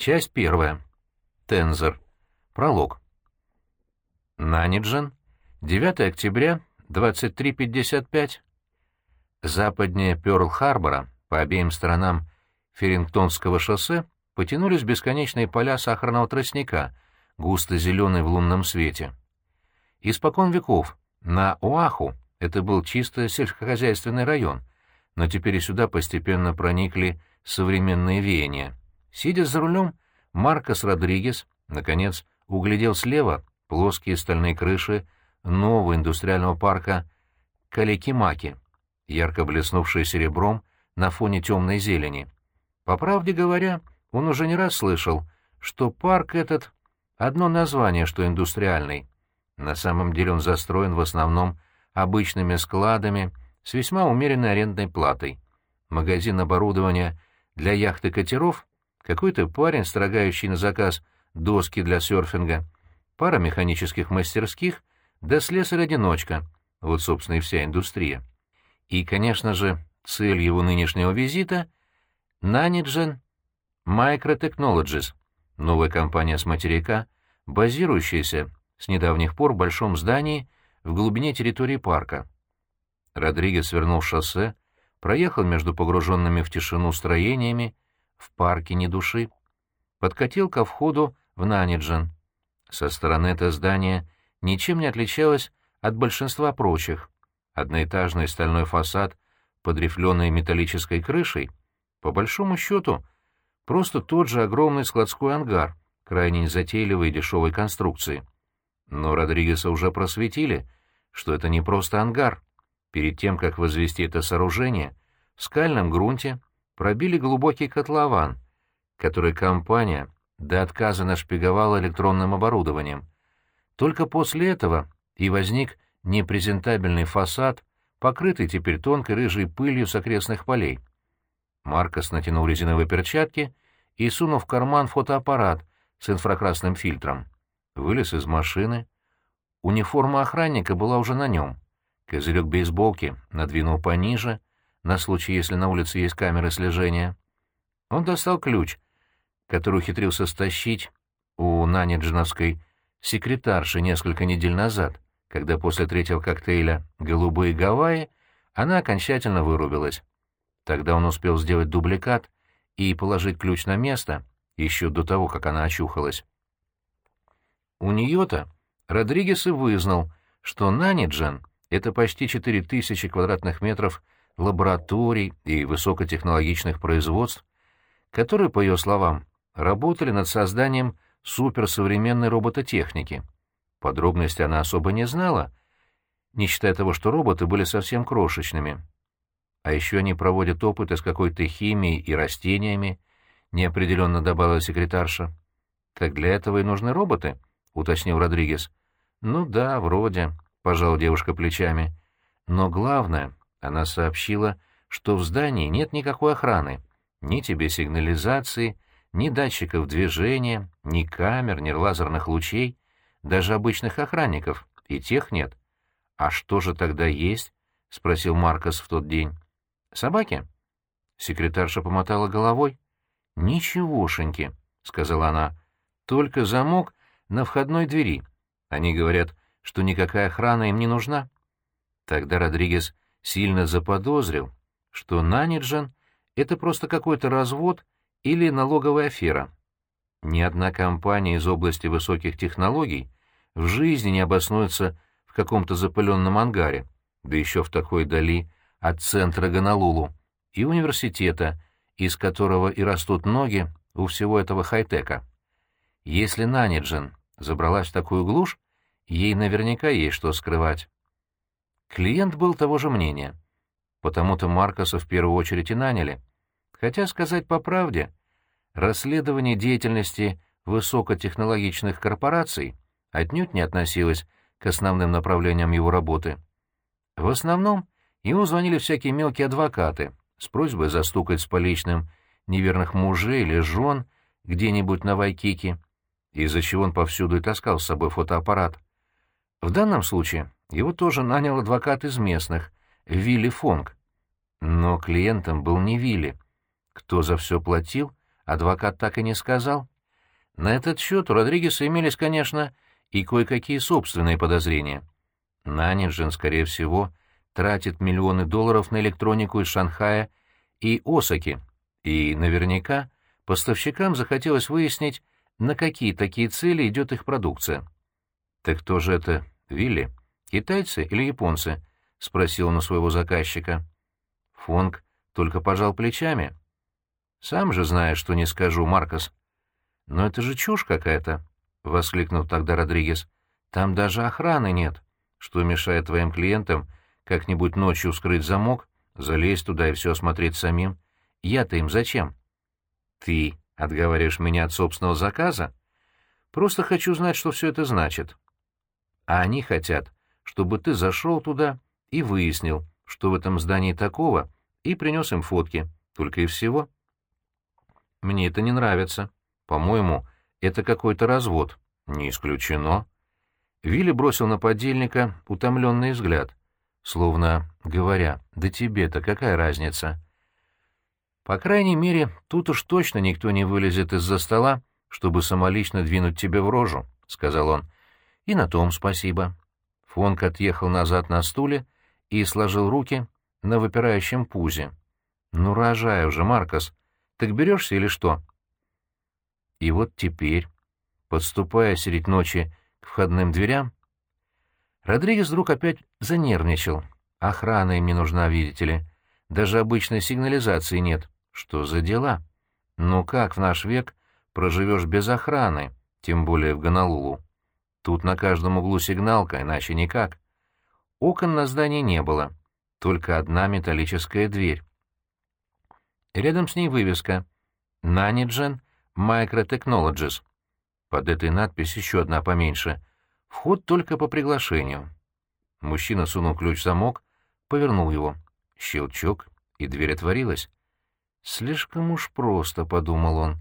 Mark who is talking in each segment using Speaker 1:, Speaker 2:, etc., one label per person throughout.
Speaker 1: Часть первая. Тензор. Пролог. Наниджен. 9 октября, 23.55. Западнее Пёрл-Харбора, по обеим сторонам Ферингтонского шоссе, потянулись бесконечные поля сахарного тростника, густо зеленые в лунном свете. Испокон веков на Оаху это был чисто сельскохозяйственный район, но теперь сюда постепенно проникли современные веяния. Сидя за рулем, Маркос Родригес, наконец, углядел слева плоские стальные крыши нового индустриального парка Каликимаки, ярко блеснувшие серебром на фоне темной зелени. По правде говоря, он уже не раз слышал, что парк этот — одно название, что индустриальный. На самом деле он застроен в основном обычными складами с весьма умеренной арендной платой. Магазин оборудования для яхт и катеров, какой-то парень, строгающий на заказ доски для серфинга, пара механических мастерских, да слесарь-одиночка. Вот, собственно, и вся индустрия. И, конечно же, цель его нынешнего визита — Nanigen Microtechnologies, новая компания с материка, базирующаяся с недавних пор в большом здании в глубине территории парка. Родригес свернул шоссе, проехал между погруженными в тишину строениями, в парке ни души, подкатил ко входу в Наниджен. Со стороны это здание ничем не отличалось от большинства прочих. Одноэтажный стальной фасад под рифленой металлической крышей, по большому счету, просто тот же огромный складской ангар, крайне незатейливой и дешевой конструкции. Но Родригеса уже просветили, что это не просто ангар. Перед тем, как возвести это сооружение, в скальном грунте пробили глубокий котлован, который компания до отказа нашпиговала электронным оборудованием. Только после этого и возник непрезентабельный фасад, покрытый теперь тонкой рыжей пылью с окрестных полей. Маркос натянул резиновые перчатки и сунул в карман фотоаппарат с инфракрасным фильтром вылез из машины. Униформа охранника была уже на нем. Козырек бейсболки надвинул пониже, на случай, если на улице есть камеры слежения. Он достал ключ, который ухитрился стащить у Наниджиновской секретарши несколько недель назад, когда после третьего коктейля «Голубые Гавайи» она окончательно вырубилась. Тогда он успел сделать дубликат и положить ключ на место еще до того, как она очухалась. У нее-то Родригес и вызнал, что Наниджен — это почти 4000 квадратных метров лабораторий и высокотехнологичных производств, которые, по ее словам, работали над созданием суперсовременной робототехники. Подробности она особо не знала, не считая того, что роботы были совсем крошечными. А еще они проводят опыты с какой-то химией и растениями, неопределенно добавила секретарша. Так для этого и нужны роботы —— уточнил Родригес. «Ну да, вроде», — пожал девушка плечами. «Но главное, она сообщила, что в здании нет никакой охраны, ни тебе сигнализации, ни датчиков движения, ни камер, ни лазерных лучей, даже обычных охранников, и тех нет. А что же тогда есть?» — спросил Маркос в тот день. «Собаки?» Секретарша помотала головой. «Ничегошеньки», — сказала она. «Только замок на входной двери. Они говорят, что никакая охрана им не нужна. Тогда Родригес сильно заподозрил, что Наниджен — это просто какой-то развод или налоговая афера. Ни одна компания из области высоких технологий в жизни не обоснуется в каком-то запыленном ангаре, да еще в такой дали от центра Гонолулу и университета, из которого и растут ноги у всего этого хай-тека. Если Наниджен забралась в такую глушь, ей наверняка есть что скрывать. Клиент был того же мнения. Потому-то Маркоса в первую очередь и наняли. Хотя, сказать по правде, расследование деятельности высокотехнологичных корпораций отнюдь не относилось к основным направлениям его работы. В основном ему звонили всякие мелкие адвокаты с просьбой застукать с поличным неверных мужей или жен где-нибудь на Вайкике, из-за чего он повсюду и таскал с собой фотоаппарат. В данном случае его тоже нанял адвокат из местных, Вилли Фонг. Но клиентом был не Вилли. Кто за все платил, адвокат так и не сказал. На этот счет у Родригеса имелись, конечно, и кое-какие собственные подозрения. Наниджин, скорее всего, тратит миллионы долларов на электронику из Шанхая и Осаки, и наверняка поставщикам захотелось выяснить, на какие такие цели идет их продукция. «Так кто же это, Вилли? Китайцы или японцы?» — спросил он у своего заказчика. Фонг только пожал плечами. «Сам же знаешь, что не скажу, Маркос». «Но это же чушь какая-то», — воскликнул тогда Родригес. «Там даже охраны нет, что мешает твоим клиентам как-нибудь ночью вскрыть замок, залезть туда и все осмотреть самим. Я-то им зачем?» «Ты отговариваешь меня от собственного заказа? Просто хочу знать, что все это значит». «А они хотят, чтобы ты зашел туда и выяснил, что в этом здании такого, и принес им фотки, только и всего». «Мне это не нравится. По-моему, это какой-то развод». «Не исключено». Вилли бросил на подельника утомленный взгляд, словно говоря, «Да тебе-то какая разница?» По крайней мере, тут уж точно никто не вылезет из-за стола, чтобы самолично двинуть тебе в рожу, — сказал он. И на том спасибо. Фонк отъехал назад на стуле и сложил руки на выпирающем пузе. Ну, рожай уже, Маркос. Так берешься или что? И вот теперь, подступая средь ночи к входным дверям, Родригес вдруг опять занервничал. Охрана им не нужна, видите ли. Даже обычной сигнализации нет. Что за дела? Ну как в наш век проживешь без охраны, тем более в Гонолулу? Тут на каждом углу сигналка, иначе никак. Окон на здании не было, только одна металлическая дверь. Рядом с ней вывеска «Nanigen Microtechnologies». Под этой надписью еще одна поменьше. Вход только по приглашению. Мужчина сунул ключ в замок, повернул его. Щелчок, и дверь отворилась. «Слишком уж просто», — подумал он,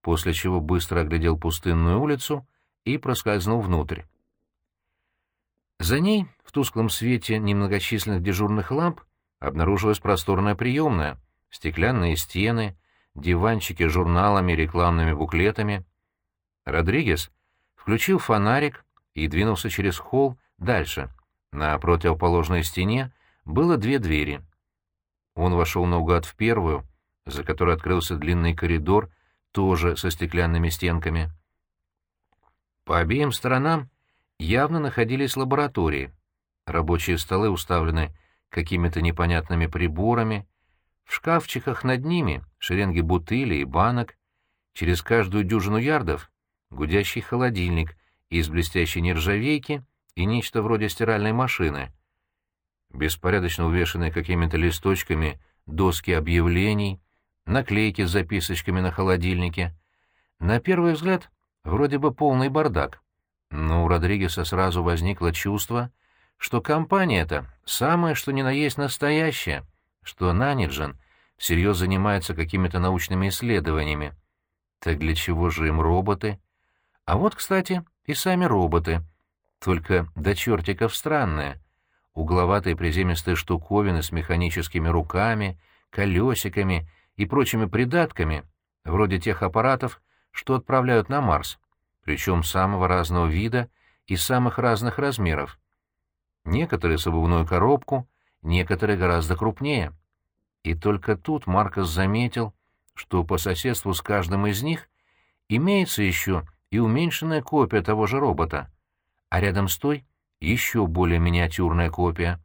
Speaker 1: после чего быстро оглядел пустынную улицу и проскользнул внутрь. За ней, в тусклом свете немногочисленных дежурных ламп, обнаружилась просторная приемная, стеклянные стены, диванчики с журналами рекламными буклетами. Родригес включил фонарик и двинулся через холл дальше. На противоположной стене было две двери. Он вошел наугад в первую, за которой открылся длинный коридор, тоже со стеклянными стенками. По обеим сторонам явно находились лаборатории. Рабочие столы уставлены какими-то непонятными приборами, в шкафчиках над ними шеренги бутылей и банок, через каждую дюжину ярдов гудящий холодильник из блестящей нержавейки и нечто вроде стиральной машины. Беспорядочно увешанные какими-то листочками доски объявлений, наклейки с записочками на холодильнике. На первый взгляд, вроде бы полный бардак. Но у Родригеса сразу возникло чувство, что компания эта самая что ни на есть настоящая, что Наниджен всерьез занимается какими-то научными исследованиями. Так для чего же им роботы? А вот, кстати, и сами роботы, только до чертиков странные. Угловатые приземистые штуковины с механическими руками, колесиками и прочими придатками, вроде тех аппаратов, что отправляют на Марс, причем самого разного вида и самых разных размеров. Некоторые с обувную коробку, некоторые гораздо крупнее. И только тут Маркос заметил, что по соседству с каждым из них имеется еще и уменьшенная копия того же робота, а рядом с той еще более миниатюрная копия.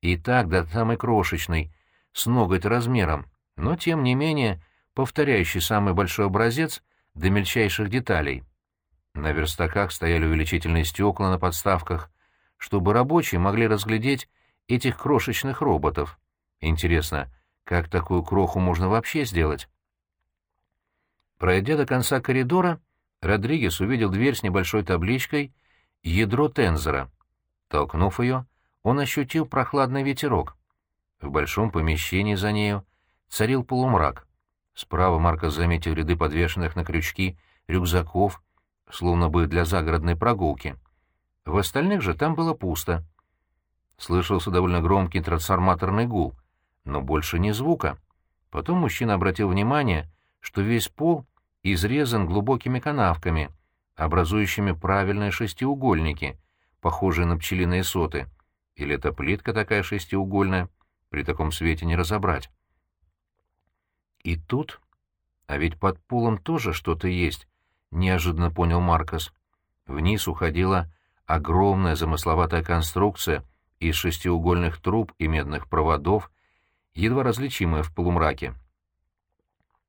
Speaker 1: И так до самой крошечной, с ноготь размером, но, тем не менее, повторяющий самый большой образец до мельчайших деталей. На верстаках стояли увеличительные стекла на подставках, чтобы рабочие могли разглядеть этих крошечных роботов. Интересно, как такую кроху можно вообще сделать? Пройдя до конца коридора, Родригес увидел дверь с небольшой табличкой «Ядро тензора». Толкнув ее, он ощутил прохладный ветерок. В большом помещении за нею царил полумрак. Справа Маркос заметил ряды подвешенных на крючки рюкзаков, словно бы для загородной прогулки. В остальных же там было пусто. Слышался довольно громкий трансформаторный гул, но больше ни звука. Потом мужчина обратил внимание, что весь пол изрезан глубокими канавками, образующими правильные шестиугольники, похожие на пчелиные соты. Или это плитка такая шестиугольная, при таком свете не разобрать. И тут... А ведь под полом тоже что-то есть, — неожиданно понял Маркос. Вниз уходила огромная замысловатая конструкция из шестиугольных труб и медных проводов, едва различимая в полумраке.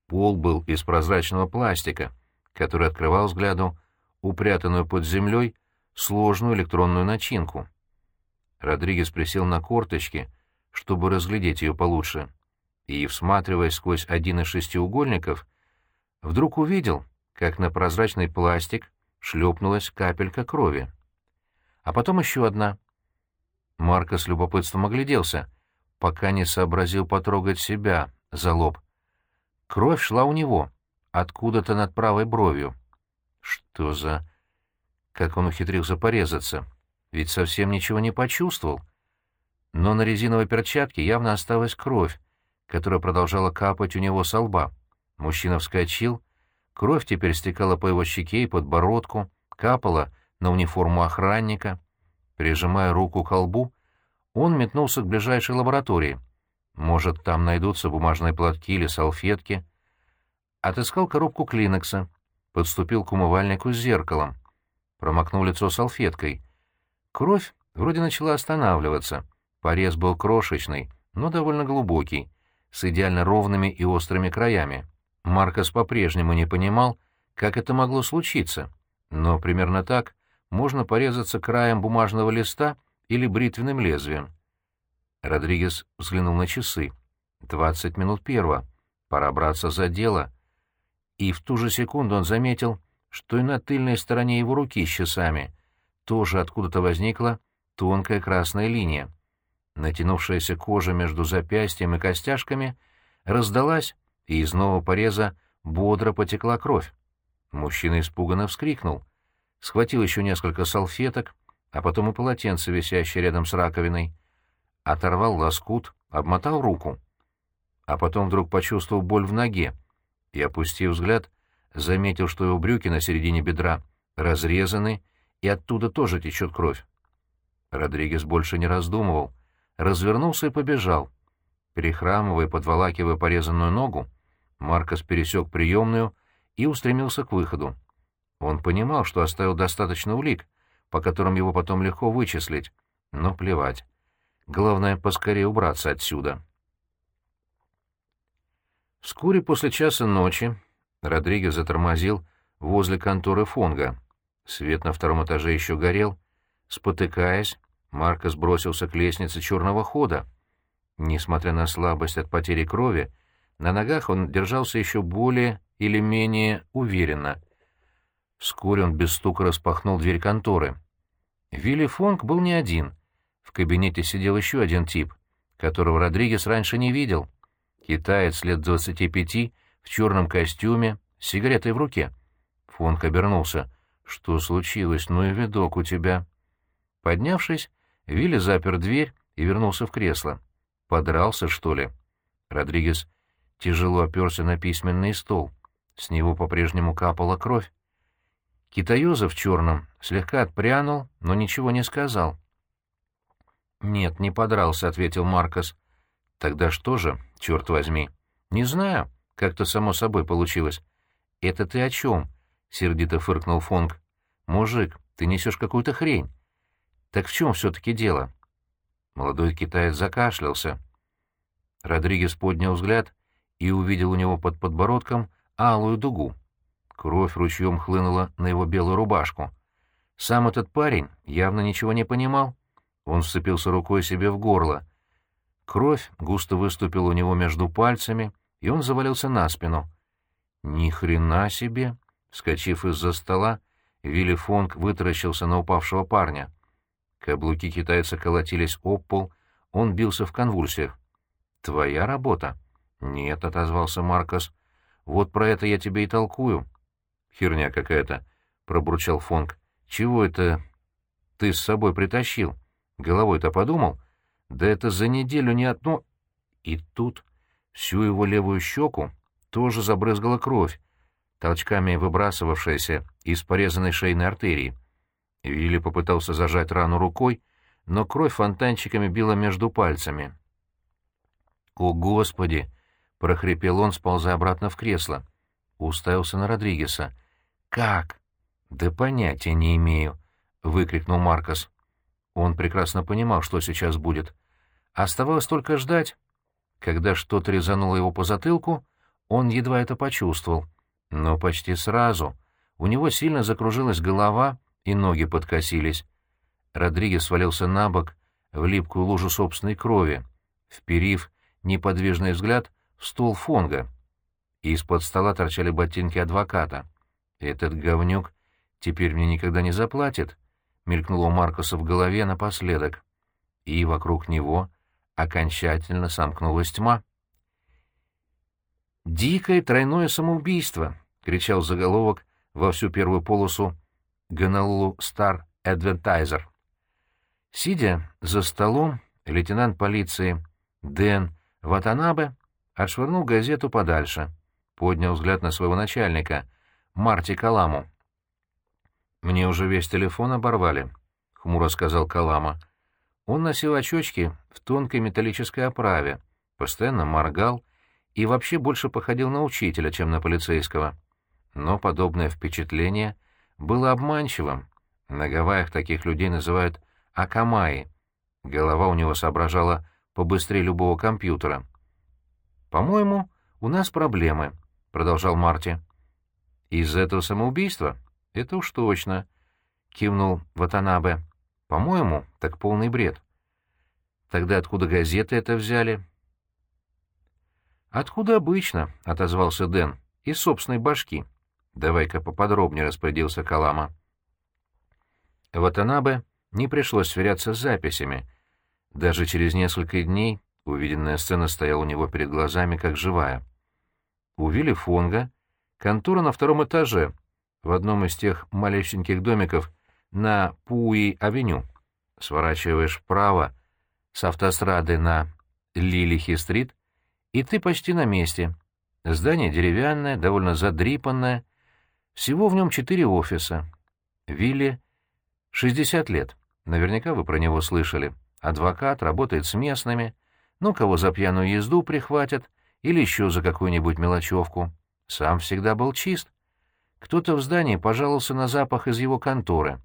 Speaker 1: Пол был из прозрачного пластика, который открывал взгляду упрятанную под землей сложную электронную начинку. Родригес присел на корточки, чтобы разглядеть ее получше, и, всматриваясь сквозь один из шестиугольников, вдруг увидел, как на прозрачный пластик шлепнулась капелька крови. А потом еще одна. Марко с любопытством огляделся, пока не сообразил потрогать себя за лоб. Кровь шла у него, откуда-то над правой бровью. Что за... Как он ухитрился порезаться? Ведь совсем ничего не почувствовал. Но на резиновой перчатке явно осталась кровь, которая продолжала капать у него со лба. Мужчина вскочил, кровь теперь стекала по его щеке и подбородку, капала на униформу охранника. Прижимая руку к лбу, он метнулся к ближайшей лаборатории — может, там найдутся бумажные платки или салфетки. Отыскал коробку клинекса, подступил к умывальнику с зеркалом, промокнул лицо салфеткой. Кровь вроде начала останавливаться. Порез был крошечный, но довольно глубокий, с идеально ровными и острыми краями. Маркос по-прежнему не понимал, как это могло случиться, но примерно так можно порезаться краем бумажного листа или бритвенным лезвием. Родригес взглянул на часы. «Двадцать минут первого. Пора браться за дело». И в ту же секунду он заметил, что и на тыльной стороне его руки с часами тоже откуда-то возникла тонкая красная линия. Натянувшаяся кожа между запястьем и костяшками раздалась, и из нового пореза бодро потекла кровь. Мужчина испуганно вскрикнул. Схватил еще несколько салфеток, а потом и полотенце, висящее рядом с раковиной — оторвал лоскут, обмотал руку. А потом вдруг почувствовал боль в ноге и, опустив взгляд, заметил, что его брюки на середине бедра разрезаны, и оттуда тоже течет кровь. Родригес больше не раздумывал, развернулся и побежал. Перехрамывая, подволакивая порезанную ногу, Маркос пересек приемную и устремился к выходу. Он понимал, что оставил достаточно улик, по которым его потом легко вычислить, но плевать. Главное, поскорее убраться отсюда. Вскоре после часа ночи Родригес затормозил возле конторы Фонга. Свет на втором этаже еще горел. Спотыкаясь, Маркос бросился к лестнице черного хода. Несмотря на слабость от потери крови, на ногах он держался еще более или менее уверенно. Вскоре он без стука распахнул дверь конторы. Вилли Фонг был не один — в кабинете сидел еще один тип, которого Родригес раньше не видел. Китаец лет двадцати пяти, в черном костюме, с сигаретой в руке. Фонк обернулся. «Что случилось? Ну и видок у тебя». Поднявшись, Вилли запер дверь и вернулся в кресло. «Подрался, что ли?» Родригес тяжело оперся на письменный стол. С него по-прежнему капала кровь. Китаёза в черном слегка отпрянул, но ничего не сказал. «Нет, не подрался», — ответил Маркос. «Тогда что же, черт возьми?» «Не знаю. Как-то само собой получилось». «Это ты о чем?» — сердито фыркнул Фонг. «Мужик, ты несешь какую-то хрень». «Так в чем все-таки дело?» Молодой китаец закашлялся. Родригес поднял взгляд и увидел у него под подбородком алую дугу. Кровь ручьем хлынула на его белую рубашку. Сам этот парень явно ничего не понимал. Он вцепился рукой себе в горло. Кровь густо выступила у него между пальцами, и он завалился на спину. «Ни хрена себе!» Скочив из-за стола, Вилли Фонг вытаращился на упавшего парня. Каблуки китайца колотились об пол, он бился в конвульсиях. «Твоя работа?» «Нет», — отозвался Маркос. «Вот про это я тебе и толкую». «Херня какая-то», — пробурчал Фонг. «Чего это ты с собой притащил?» Головой-то подумал? Да это за неделю не одно... И тут всю его левую щеку тоже забрызгала кровь, толчками выбрасывавшаяся из порезанной шейной артерии. Вилли попытался зажать рану рукой, но кровь фонтанчиками била между пальцами. «О, Господи!» — прохрипел он, сползая обратно в кресло. Уставился на Родригеса. «Как?» «Да понятия не имею», — выкрикнул Маркос. Он прекрасно понимал, что сейчас будет. Оставалось только ждать. Когда что-то резануло его по затылку, он едва это почувствовал. Но почти сразу у него сильно закружилась голова, и ноги подкосились. Родригес свалился на бок в липкую лужу собственной крови, вперив неподвижный взгляд стул Фонга. Из-под стола торчали ботинки адвоката. «Этот говнюк теперь мне никогда не заплатит», — мелькнуло у Маркоса в голове напоследок. И вокруг него окончательно сомкнулась тьма. «Дикое тройное самоубийство!» — кричал заголовок во всю первую полосу Гонолулу Стар Адвентайзер. Сидя за столом, лейтенант полиции Дэн Ватанабе отшвырнул газету подальше, поднял взгляд на своего начальника, Марти Каламу. «Мне уже весь телефон оборвали», — хмуро сказал Калама. Он носил очечки в тонкой металлической оправе, постоянно моргал и вообще больше походил на учителя, чем на полицейского. Но подобное впечатление было обманчивым. На Гавайях таких людей называют акамаи. Голова у него соображала побыстрее любого компьютера. «По-моему, у нас проблемы», — продолжал Марти. «Из-за этого самоубийства? Это уж точно», — кивнул Ватанабе. «По-моему, так полный бред». «Тогда откуда газеты это взяли?» «Откуда обычно?» — отозвался Дэн. «Из собственной башки». «Давай-ка поподробнее», — распорядился Калама. Ватанабе не пришлось сверяться с записями. Даже через несколько дней увиденная сцена стояла у него перед глазами, как живая. У Вилли Фонга контора на втором этаже, в одном из тех малюсеньких домиков на Пуи-авеню. Сворачиваешь вправо с автострады на Лилихи-стрит, и ты почти на месте. Здание деревянное, довольно задрипанное, всего в нем четыре офиса. Вилли — 60 лет. Наверняка вы про него слышали. Адвокат, работает с местными. Ну, кого за пьяную езду прихватят или еще за какую-нибудь мелочевку. Сам всегда был чист. Кто-то в здании пожаловался на запах из его конторы.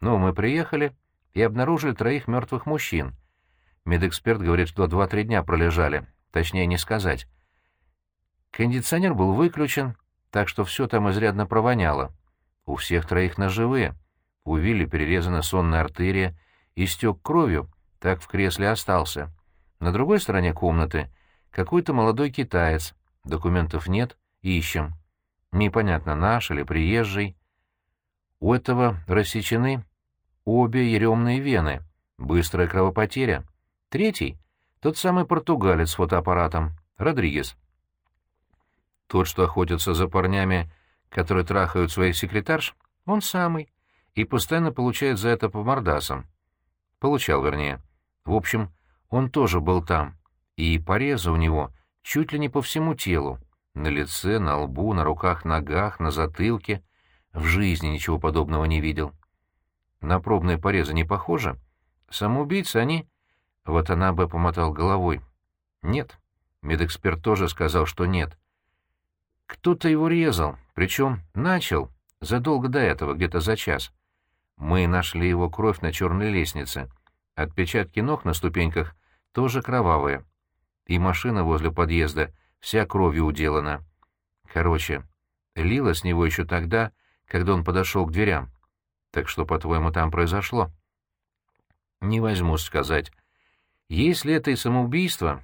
Speaker 1: Ну, мы приехали и обнаружили троих мертвых мужчин. Медэксперт говорит, что два-три дня пролежали. Точнее не сказать. Кондиционер был выключен, так что все там изрядно провоняло. У всех троих ножевые. У Вилли перерезана сонная артерия, истек кровью, так в кресле остался. На другой стороне комнаты какой-то молодой китаец. Документов нет, ищем. Непонятно, наш или приезжий. У этого рассечены обе еремные вены. Быстрая кровопотеря. Третий — тот самый португалец с фотоаппаратом, Родригес. Тот, что охотится за парнями, которые трахают своих секретарш, он самый, и постоянно получает за это по мордасам. Получал, вернее. В общем, он тоже был там, и порезы у него чуть ли не по всему телу, на лице, на лбу, на руках, ногах, на затылке. В жизни ничего подобного не видел. На пробные порезы не похоже? Самоубийцы они... Вот она бы помотал головой. Нет. Медэксперт тоже сказал, что нет. Кто-то его резал, причем начал задолго до этого, где-то за час. Мы нашли его кровь на черной лестнице. Отпечатки ног на ступеньках тоже кровавые. И машина возле подъезда вся кровью уделана. Короче, лила с него еще тогда, когда он подошел к дверям. Так что, по-твоему, там произошло? Не возьмусь сказать. Если это и самоубийство,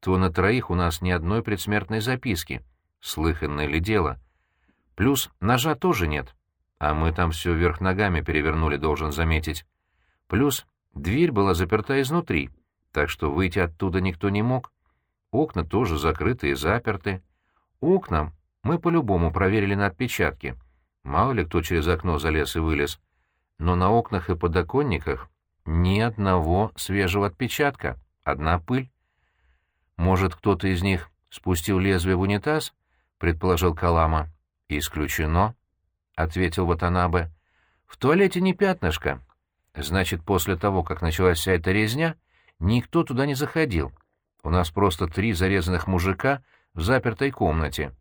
Speaker 1: то на троих у нас ни одной предсмертной записки — Слыханное ли дело? Плюс ножа тоже нет. А мы там все вверх ногами перевернули, должен заметить. Плюс дверь была заперта изнутри, так что выйти оттуда никто не мог. Окна тоже закрыты и заперты. Окна мы по-любому проверили на отпечатки. Мало ли кто через окно залез и вылез. Но на окнах и подоконниках ни одного свежего отпечатка, одна пыль. Может, кто-то из них спустил лезвие в унитаз предположил Калама. Исключено, ответил Ватанабе. В туалете не пятнышко. Значит, после того, как началась вся эта резня, никто туда не заходил. У нас просто три зарезанных мужика в запертой комнате.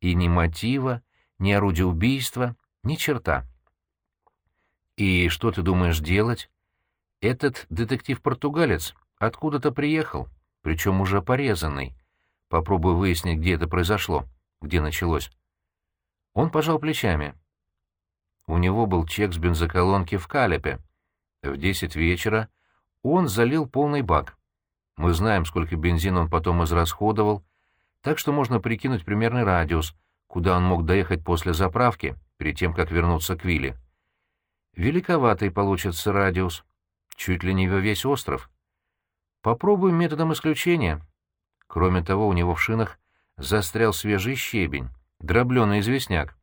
Speaker 1: И ни мотива, ни орудия убийства, ни черта. И что ты думаешь делать? Этот детектив-португалец откуда-то приехал, причем уже порезанный. Попробую выяснить, где это произошло, где началось. Он пожал плечами. У него был чек с бензоколонки в Калепе. В десять вечера он залил полный бак. Мы знаем, сколько бензина он потом израсходовал, так что можно прикинуть примерный радиус, куда он мог доехать после заправки, перед тем, как вернуться к Вилле. Великоватый получится радиус, чуть ли не весь остров. Попробуем методом исключения. Кроме того, у него в шинах застрял свежий щебень, дробленый известняк.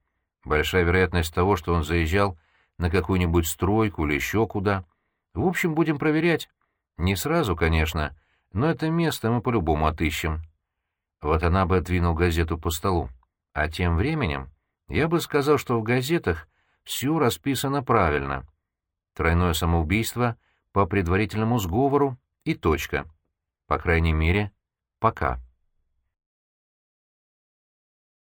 Speaker 1: Большая вероятность того, что он заезжал на какую-нибудь стройку или еще куда. В общем, будем проверять. Не сразу, конечно, но это место мы по-любому отыщем. Вот она бы отвинул газету по столу. А тем временем я бы сказал, что в газетах все расписано правильно. Тройное самоубийство по предварительному сговору и точка. По крайней мере, пока.